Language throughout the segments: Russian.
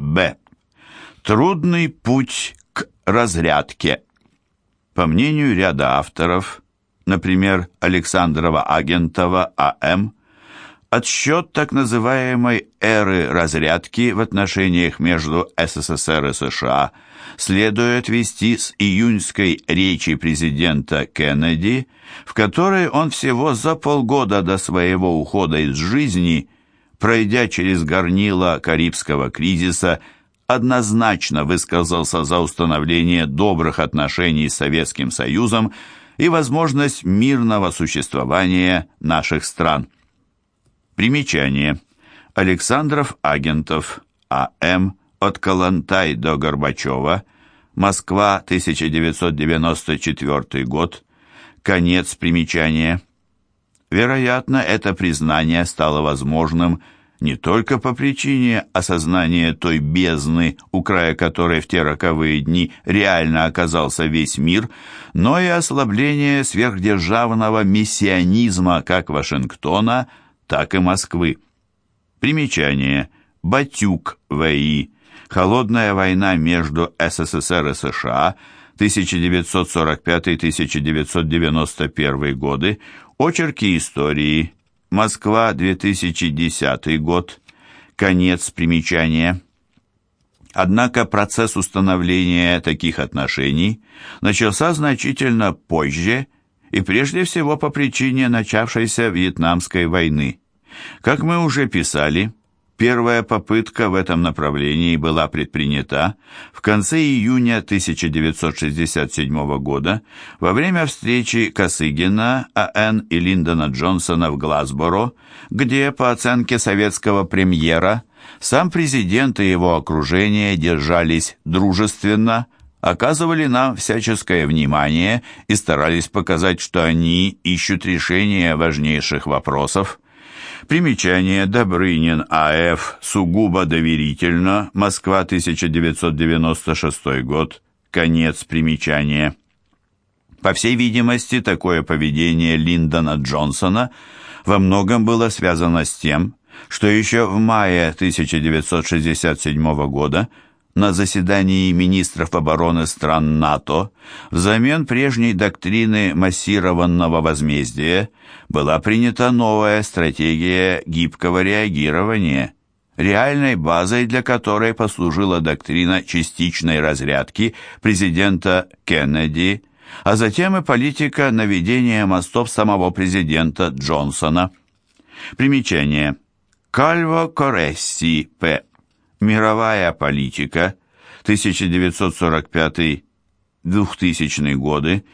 Б. Трудный путь к разрядке. По мнению ряда авторов, например, Александрова Агентова А.М., отсчет так называемой эры разрядки в отношениях между СССР и США следует вести с июньской речи президента Кеннеди, в которой он всего за полгода до своего ухода из жизни, пройдя через горнило Карибского кризиса, однозначно высказался за установление добрых отношений с Советским Союзом и возможность мирного существования наших стран. Примечание. Александров Агентов, А.М. От Калантай до Горбачева. Москва, 1994 год. Конец примечания. Вероятно, это признание стало возможным не только по причине осознания той бездны, у края которой в те роковые дни реально оказался весь мир, но и ослабление сверхдержавного миссионизма как Вашингтона, так и Москвы. Примечание. Батюк В.И. Холодная война между СССР и США 1945-1991 годы. Очерки истории. Москва, 2010 год. Конец примечания. Однако процесс установления таких отношений начался значительно позже и прежде всего по причине начавшейся Вьетнамской войны. Как мы уже писали, Первая попытка в этом направлении была предпринята в конце июня 1967 года во время встречи Косыгина, А.Н. и Линдона Джонсона в Глазборо, где, по оценке советского премьера, сам президент и его окружение держались дружественно, оказывали нам всяческое внимание и старались показать, что они ищут решение важнейших вопросов, Примечание Добрынин А.Ф. Сугубо доверительно. Москва, 1996 год. Конец примечания. По всей видимости, такое поведение Линдона Джонсона во многом было связано с тем, что еще в мае 1967 года на заседании министров обороны стран НАТО взамен прежней доктрины массированного возмездия была принята новая стратегия гибкого реагирования, реальной базой для которой послужила доктрина частичной разрядки президента Кеннеди, а затем и политика наведения мостов самого президента Джонсона. Примечание. Кальво Коресси, П. Мировая политика, 1945-2000 годы,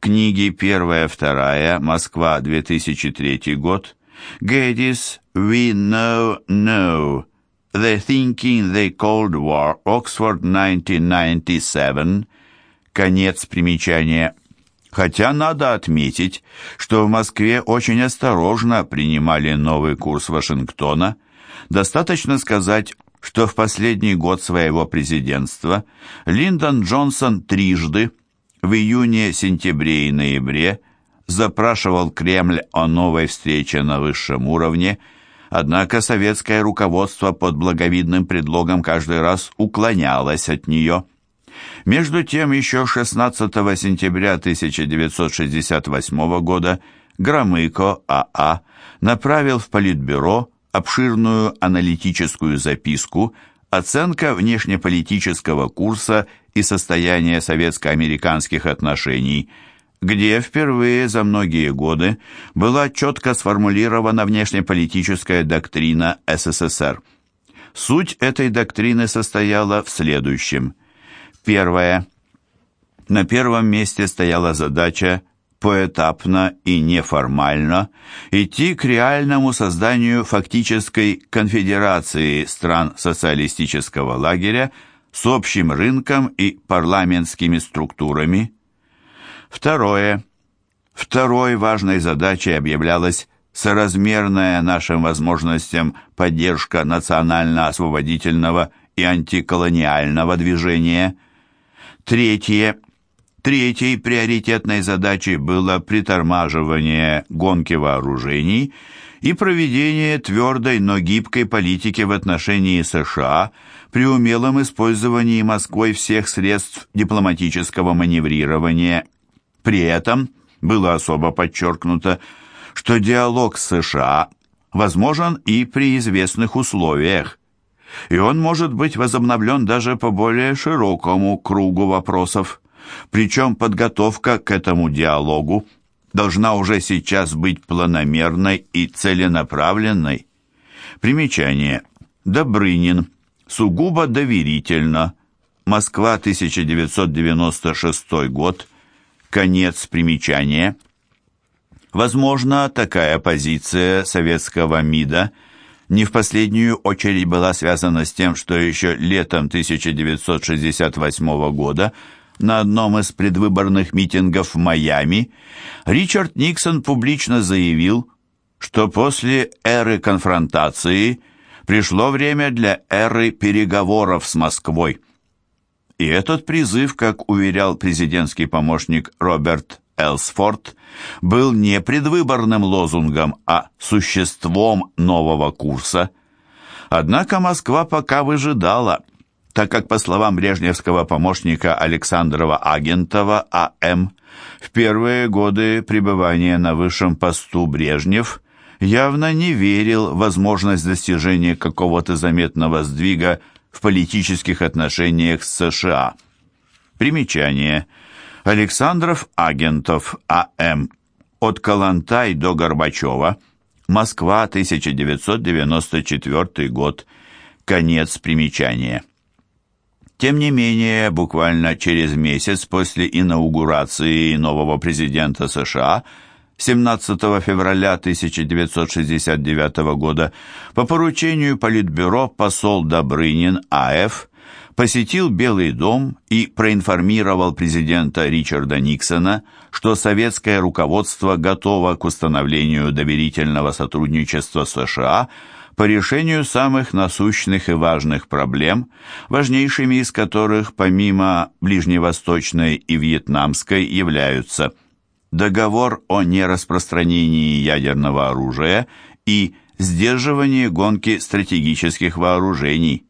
книги 1-2, Москва, 2003 год, Geddes, We Know No, The Thinking the Cold War, Oxford, 1997, конец примечания. Хотя надо отметить, что в Москве очень осторожно принимали новый курс Вашингтона, достаточно сказать что в последний год своего президентства Линдон Джонсон трижды, в июне, сентябре и ноябре, запрашивал Кремль о новой встрече на высшем уровне, однако советское руководство под благовидным предлогом каждый раз уклонялось от нее. Между тем, еще 16 сентября 1968 года Громыко А.А. направил в Политбюро обширную аналитическую записку «Оценка внешнеполитического курса и состояния советско-американских отношений», где впервые за многие годы была четко сформулирована внешнеполитическая доктрина СССР. Суть этой доктрины состояла в следующем. Первое. На первом месте стояла задача поэтапно и неформально идти к реальному созданию фактической конфедерации стран социалистического лагеря с общим рынком и парламентскими структурами. Второе. Второй важной задачей объявлялась соразмерная нашим возможностям поддержка национально-освободительного и антиколониального движения. Третье. Третьей приоритетной задачей было притормаживание гонки вооружений и проведение твердой, но гибкой политики в отношении США при умелом использовании Москвой всех средств дипломатического маневрирования. При этом было особо подчеркнуто, что диалог с США возможен и при известных условиях, и он может быть возобновлен даже по более широкому кругу вопросов. Причем подготовка к этому диалогу должна уже сейчас быть планомерной и целенаправленной. Примечание. Добрынин. Сугубо доверительно. Москва, 1996 год. Конец примечания. Возможно, такая позиция советского МИДа не в последнюю очередь была связана с тем, что еще летом 1968 года на одном из предвыборных митингов в Майами Ричард Никсон публично заявил, что после эры конфронтации пришло время для эры переговоров с Москвой. И этот призыв, как уверял президентский помощник Роберт Элсфорд, был не предвыборным лозунгом, а существом нового курса. Однако Москва пока выжидала – так как, по словам брежневского помощника Александрова Агентова А.М., в первые годы пребывания на высшем посту Брежнев явно не верил в возможность достижения какого-то заметного сдвига в политических отношениях с США. Примечание. Александров Агентов А.М. От Калантай до Горбачева. Москва, 1994 год. Конец примечания. Тем не менее, буквально через месяц после инаугурации нового президента США 17 февраля 1969 года по поручению Политбюро посол Добрынин А.Ф. посетил Белый дом и проинформировал президента Ричарда Никсона, что советское руководство готово к установлению доверительного сотрудничества США – по решению самых насущных и важных проблем, важнейшими из которых, помимо ближневосточной и вьетнамской, являются договор о нераспространении ядерного оружия и сдерживание гонки стратегических вооружений.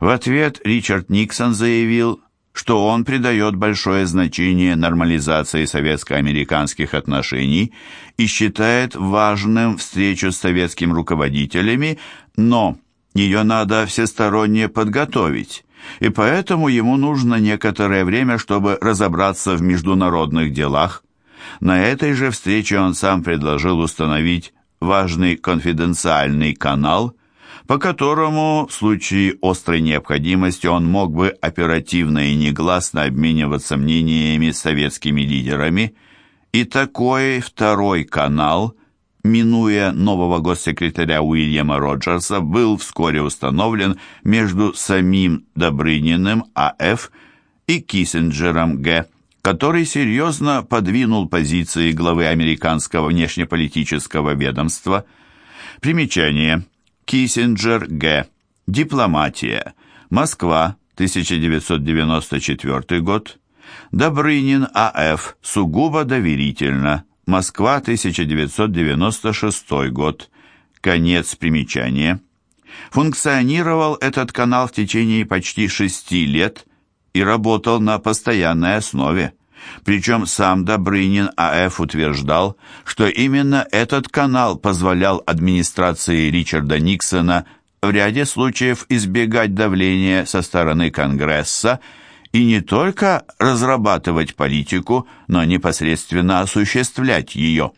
В ответ Ричард Никсон заявил, что он придает большое значение нормализации советско-американских отношений и считает важным встречу с советскими руководителями, но ее надо всесторонне подготовить, и поэтому ему нужно некоторое время, чтобы разобраться в международных делах. На этой же встрече он сам предложил установить важный конфиденциальный канал – по которому в случае острой необходимости он мог бы оперативно и негласно обмениваться мнениями с советскими лидерами, и такой второй канал, минуя нового госсекретаря Уильяма Роджерса, был вскоре установлен между самим Добрыниным А.Ф. и Киссинджером Г., который серьезно подвинул позиции главы американского внешнеполитического ведомства. Примечание – Киссинджер Г. Дипломатия. Москва, 1994 год. Добрынин А.Ф. Сугубо доверительно. Москва, 1996 год. Конец примечания. Функционировал этот канал в течение почти шести лет и работал на постоянной основе. Причем сам Добрынин А.Ф. утверждал, что именно этот канал позволял администрации Ричарда Никсона в ряде случаев избегать давления со стороны Конгресса и не только разрабатывать политику, но непосредственно осуществлять ее.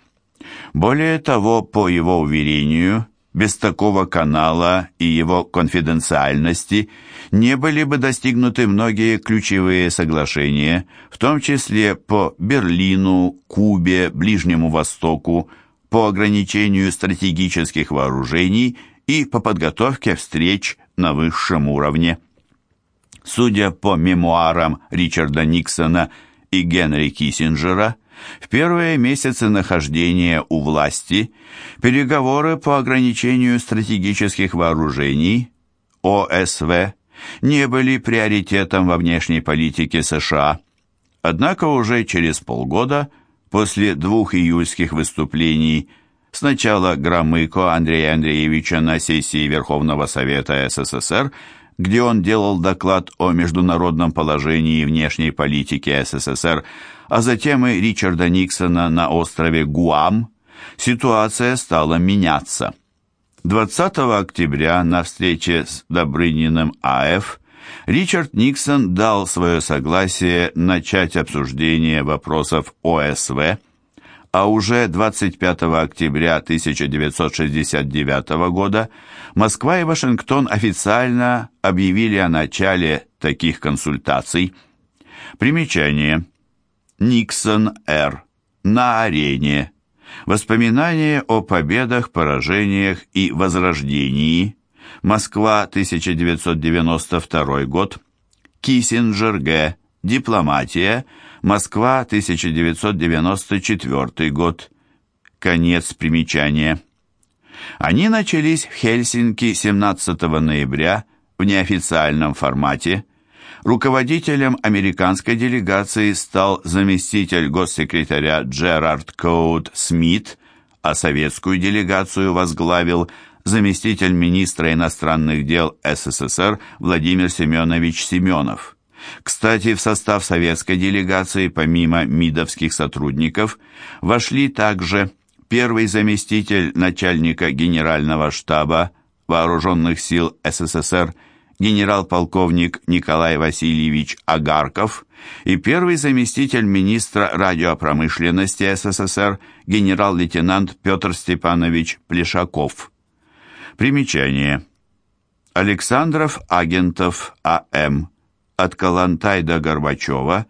Более того, по его уверению, без такого канала и его конфиденциальности не были бы достигнуты многие ключевые соглашения, в том числе по Берлину, Кубе, Ближнему Востоку, по ограничению стратегических вооружений и по подготовке встреч на высшем уровне. Судя по мемуарам Ричарда Никсона и Генри Киссинджера, в первые месяцы нахождения у власти переговоры по ограничению стратегических вооружений ОСВ не были приоритетом во внешней политике США. Однако уже через полгода, после двух июльских выступлений Сначала Громыко Андрея Андреевича на сессии Верховного Совета СССР, где он делал доклад о международном положении и внешней политике СССР, а затем и Ричарда Никсона на острове Гуам, ситуация стала меняться. 20 октября на встрече с Добрыниным А.Ф. Ричард Никсон дал свое согласие начать обсуждение вопросов ОСВ, а уже 25 октября 1969 года Москва и Вашингтон официально объявили о начале таких консультаций. Примечание. Никсон Р. На арене. Воспоминания о победах, поражениях и возрождении. Москва, 1992 год. Киссинджер Г. Дипломатия. Москва, 1994 год. Конец примечания. Они начались в Хельсинки 17 ноября в неофициальном формате. Руководителем американской делегации стал заместитель госсекретаря Джерард Коуд Смит, а советскую делегацию возглавил заместитель министра иностранных дел СССР Владимир Семенович Семенов. Кстати, в состав советской делегации помимо МИДовских сотрудников вошли также первый заместитель начальника Генерального штаба Вооруженных сил СССР генерал-полковник Николай Васильевич Агарков и первый заместитель министра радиопромышленности СССР генерал-лейтенант Петр Степанович Плешаков. Примечание. Александров Агентов А.М. От Калантай до Горбачева,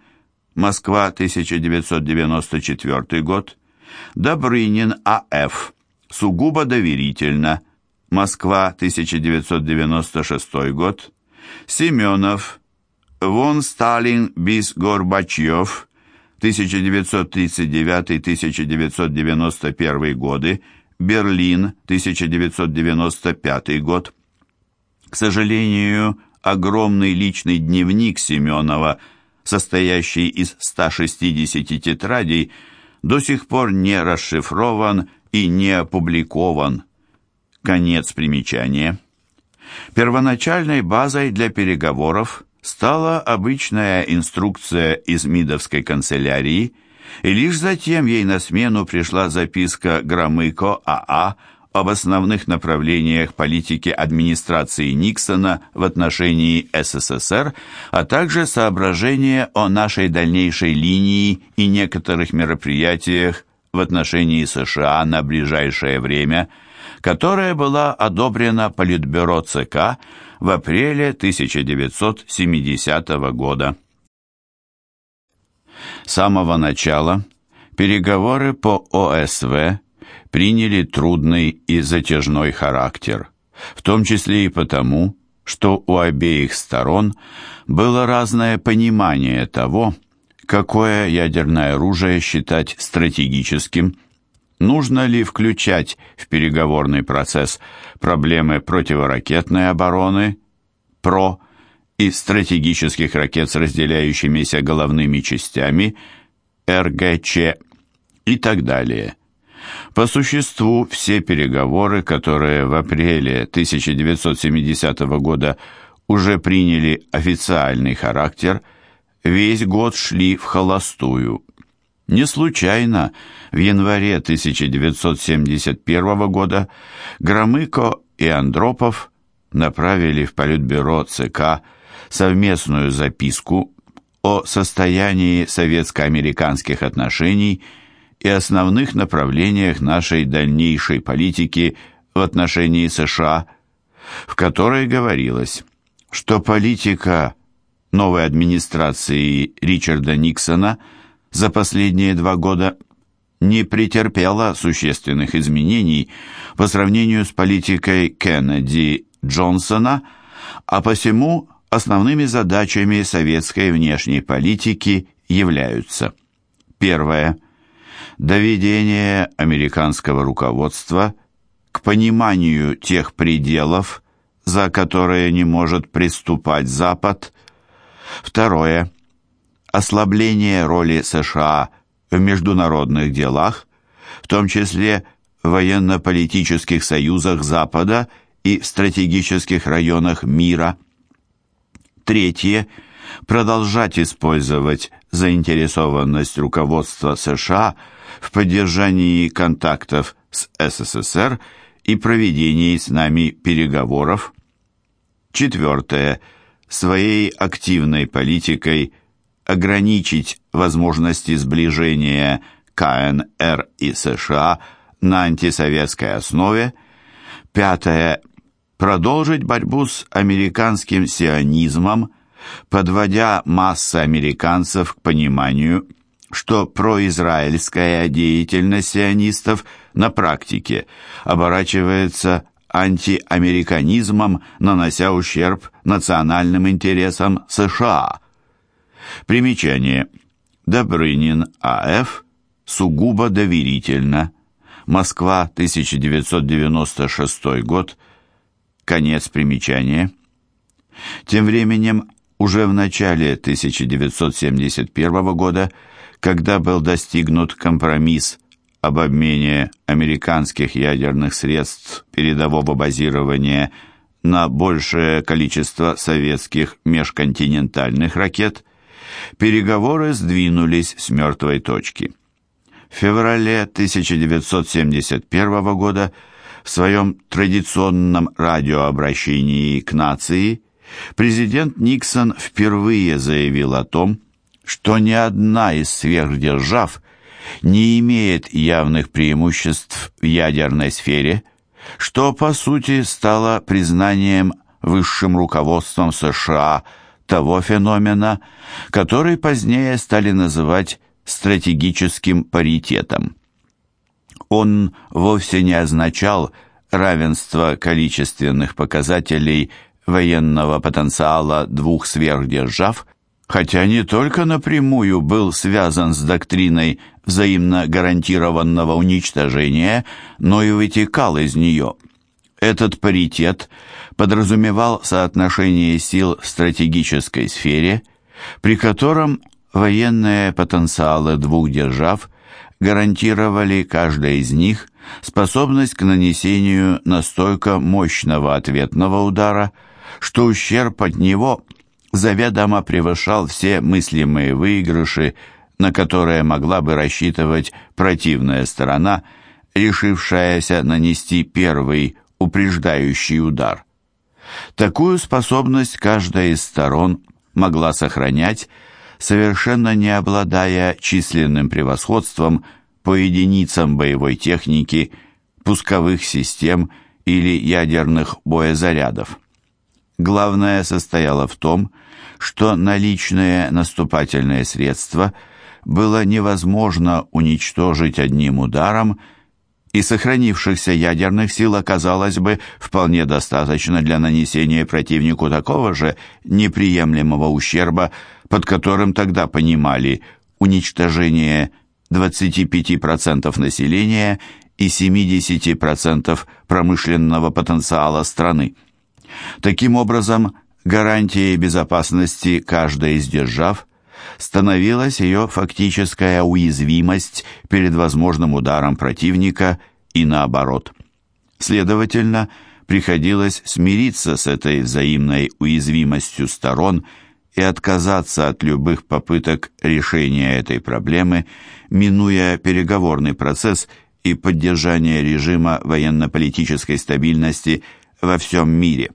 Москва, 1994 год. Добрынин А.Ф. Сугубо доверительно. Москва, 1996 год. Семенов. Вон Сталин bis Горбачев. 1939-1991 годы. Берлин, 1995 год. К сожалению, огромный личный дневник Семенова, состоящий из 160 тетрадей, до сих пор не расшифрован и не опубликован. Конец примечания. Первоначальной базой для переговоров стала обычная инструкция из МИДовской канцелярии, и лишь затем ей на смену пришла записка Громыко АА об основных направлениях политики администрации Никсона в отношении СССР, а также соображения о нашей дальнейшей линии и некоторых мероприятиях в отношении США на ближайшее время, которая была одобрена Политбюро ЦК в апреле 1970 года. С самого начала переговоры по ОСВ приняли трудный и затяжной характер, в том числе и потому, что у обеих сторон было разное понимание того, какое ядерное оружие считать стратегическим, нужно ли включать в переговорный процесс проблемы противоракетной обороны, ПРО, и стратегических ракет с разделяющимися головными частями, РГЧ и так далее – по существу, все переговоры, которые в апреле 1970 года уже приняли официальный характер, весь год шли в холостую. Не случайно в январе 1971 года Громыко и Андропов направили в Политбюро ЦК совместную записку о состоянии советско-американских отношений – и основных направлениях нашей дальнейшей политики в отношении США, в которой говорилось, что политика новой администрации Ричарда Никсона за последние два года не претерпела существенных изменений по сравнению с политикой Кеннеди Джонсона, а посему основными задачами советской внешней политики являются Первое доведение американского руководства к пониманию тех пределов, за которые не может приступать Запад. Второе. Ослабление роли США в международных делах, в том числе в военно-политических союзах Запада и в стратегических районах мира. Третье. Продолжать использовать заинтересованность руководства США в поддержании контактов с СССР и проведении с нами переговоров. Четвертое. Своей активной политикой ограничить возможности сближения КНР и США на антисоветской основе. Пятое. Продолжить борьбу с американским сионизмом, подводя массы американцев к пониманию, что произраильская деятельность сионистов на практике оборачивается антиамериканизмом, нанося ущерб национальным интересам США. Примечание. Добрынин А.Ф. Сугубо доверительно. Москва, 1996 год. Конец примечания. Тем временем, уже в начале 1971 года, когда был достигнут компромисс об обмене американских ядерных средств передового базирования на большее количество советских межконтинентальных ракет, переговоры сдвинулись с мертвой точки. В феврале 1971 года в своем традиционном радиообращении к нации президент Никсон впервые заявил о том, что ни одна из сверхдержав не имеет явных преимуществ в ядерной сфере, что по сути стало признанием высшим руководством США того феномена, который позднее стали называть стратегическим паритетом. Он вовсе не означал равенство количественных показателей военного потенциала двух сверхдержав, хотя не только напрямую был связан с доктриной взаимно гарантированного уничтожения, но и вытекал из нее. Этот паритет подразумевал соотношение сил в стратегической сфере, при котором военные потенциалы двух держав гарантировали каждая из них способность к нанесению настолько мощного ответного удара, что ущерб от него заведомо превышал все мыслимые выигрыши, на которые могла бы рассчитывать противная сторона, решившаяся нанести первый упреждающий удар. Такую способность каждая из сторон могла сохранять, совершенно не обладая численным превосходством по единицам боевой техники, пусковых систем или ядерных боезарядов. Главное состояло в том, что наличные наступательные средства было невозможно уничтожить одним ударом, и сохранившихся ядерных сил оказалось бы вполне достаточно для нанесения противнику такого же неприемлемого ущерба, под которым тогда понимали уничтожение 25% населения и 70% промышленного потенциала страны. Таким образом, гарантией безопасности каждой из держав становилась ее фактическая уязвимость перед возможным ударом противника и наоборот. Следовательно, приходилось смириться с этой взаимной уязвимостью сторон и отказаться от любых попыток решения этой проблемы, минуя переговорный процесс и поддержание режима военно-политической стабильности во всем мире.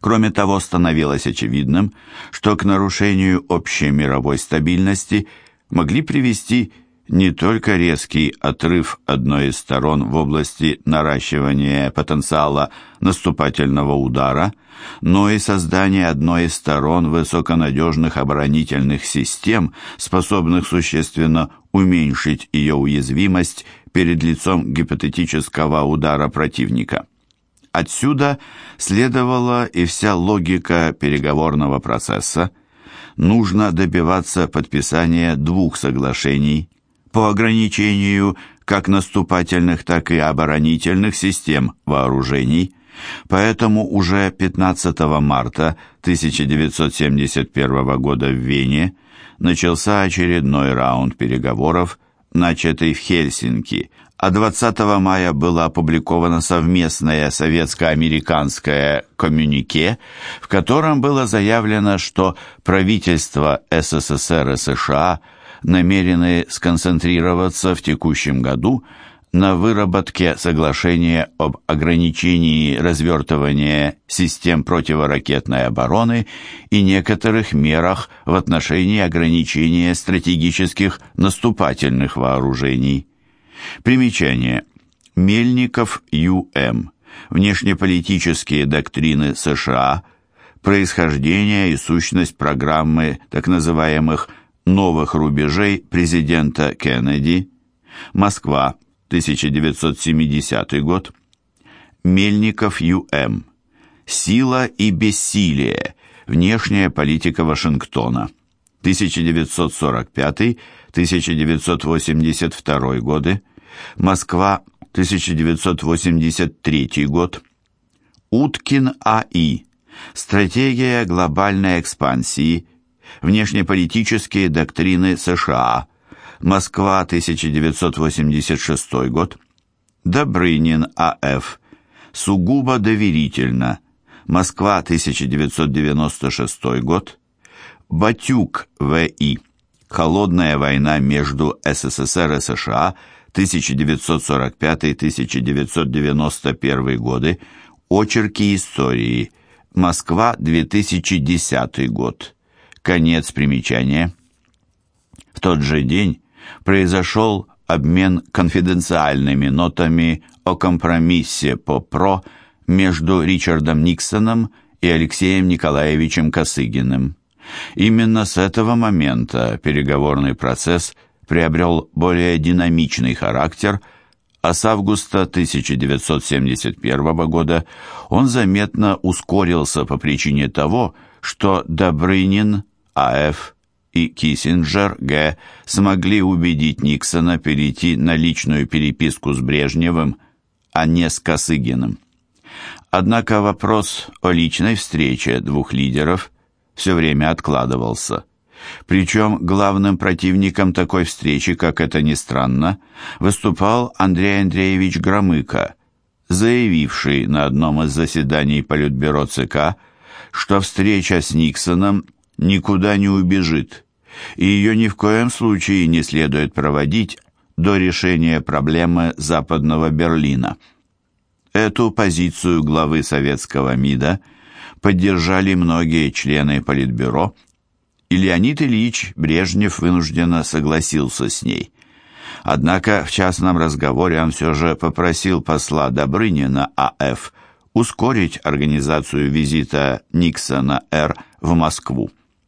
Кроме того, становилось очевидным, что к нарушению общей мировой стабильности могли привести не только резкий отрыв одной из сторон в области наращивания потенциала наступательного удара, но и создание одной из сторон высоконадежных оборонительных систем, способных существенно уменьшить ее уязвимость перед лицом гипотетического удара противника. Отсюда следовала и вся логика переговорного процесса. Нужно добиваться подписания двух соглашений по ограничению как наступательных, так и оборонительных систем вооружений. Поэтому уже 15 марта 1971 года в Вене начался очередной раунд переговоров начатый в Хельсинки, а 20 мая было опубликовано совместное советско-американское коммюнике, в котором было заявлено, что правительства СССР и США намерены сконцентрироваться в текущем году на выработке соглашения об ограничении развертывания систем противоракетной обороны и некоторых мерах в отношении ограничения стратегических наступательных вооружений. Примечание. Мельников Ю.М. Внешнеполитические доктрины США. Происхождение и сущность программы так называемых «новых рубежей» президента Кеннеди. Москва. 1970 год. Мельников Ю.М. «Сила и бессилие. Внешняя политика Вашингтона». 1945-1982 годы. Москва, 1983 год. Уткин А.И. Стратегия глобальной экспансии. Внешнеполитические доктрины США. Москва, 1986 год. Добрынин А.Ф. Сугубо доверительно. Москва, 1996 год. Батюк В.И. Холодная война между СССР и США 1945-1991 годы. Очерки истории. Москва, 2010 год. Конец примечания. В тот же день произошел обмен конфиденциальными нотами о компромиссе по ПРО между Ричардом Никсоном и Алексеем Николаевичем Косыгиным. Именно с этого момента переговорный процесс приобрел более динамичный характер, а с августа 1971 года он заметно ускорился по причине того, что Добрынин, А.Ф., и Киссинджер Г. смогли убедить Никсона перейти на личную переписку с Брежневым, а не с Косыгиным. Однако вопрос о личной встрече двух лидеров все время откладывался. Причем главным противником такой встречи, как это ни странно, выступал Андрей Андреевич Громыко, заявивший на одном из заседаний Политбюро ЦК, что встреча с Никсоном никуда не убежит, и ее ни в коем случае не следует проводить до решения проблемы Западного Берлина. Эту позицию главы советского МИДа поддержали многие члены Политбюро, и Леонид Ильич Брежнев вынужденно согласился с ней. Однако в частном разговоре он все же попросил посла Добрынина А.Ф. ускорить организацию визита Никсона Р. в Москву.